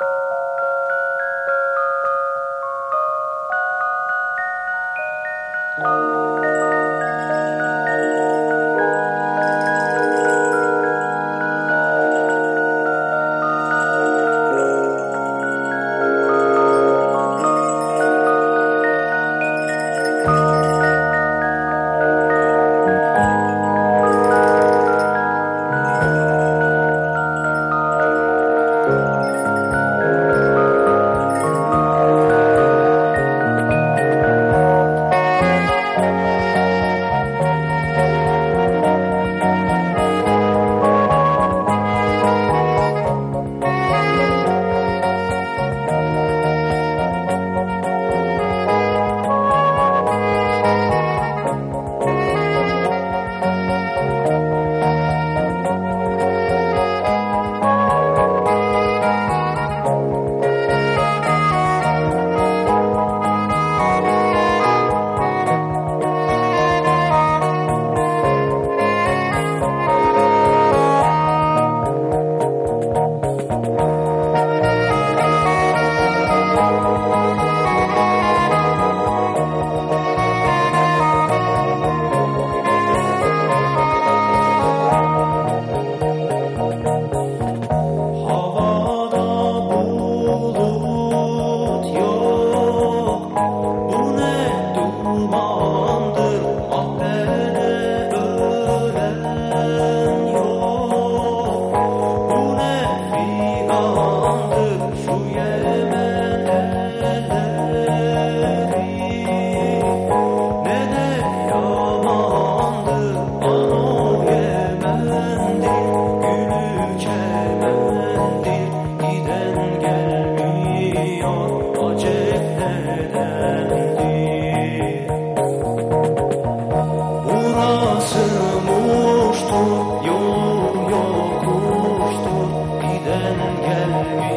you amandır ah be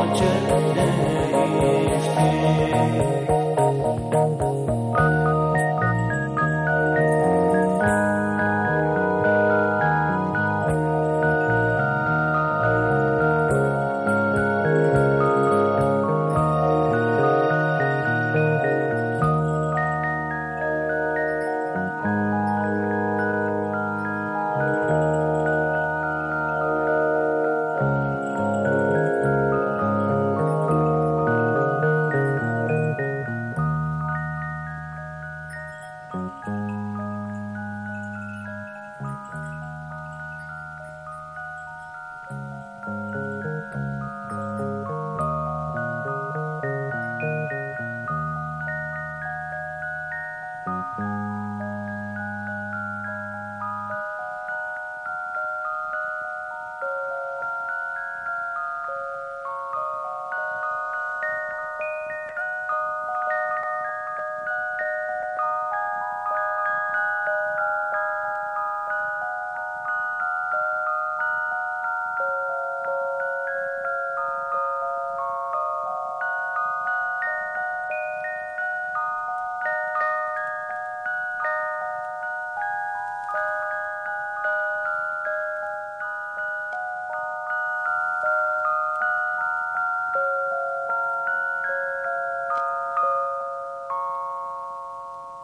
Oče neistý.